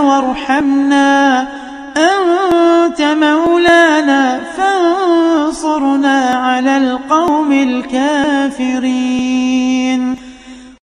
وارحمنا. أنت مولانا فانصرنا على القوم الكافرين.